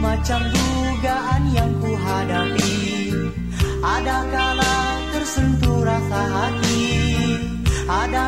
macam dugaan yang ku hadapi Ada tersentuh rasa hati? Ada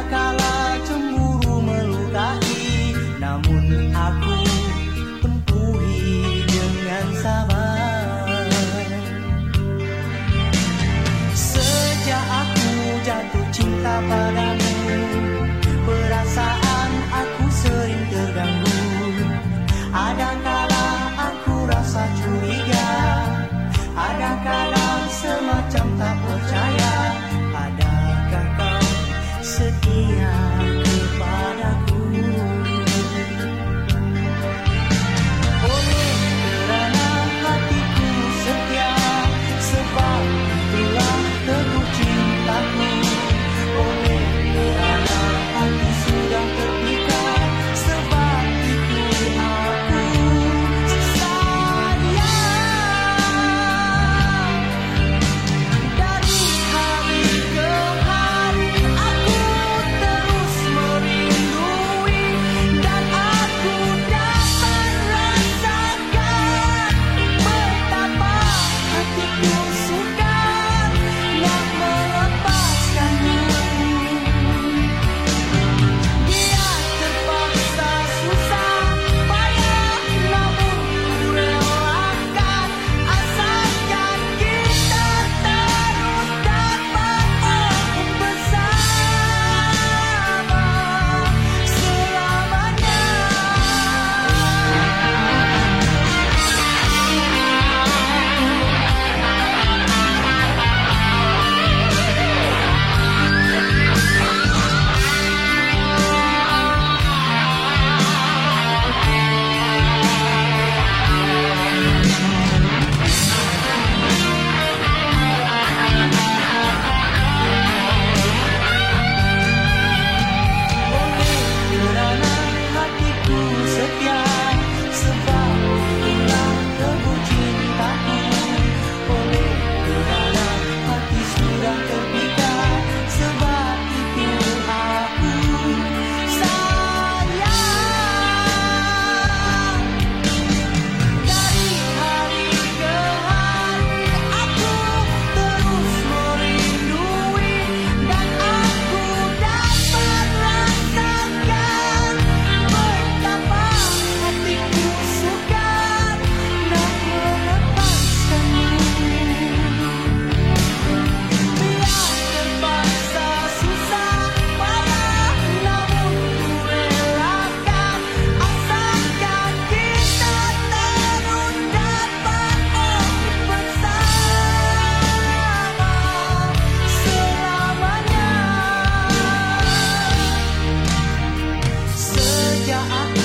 I, I,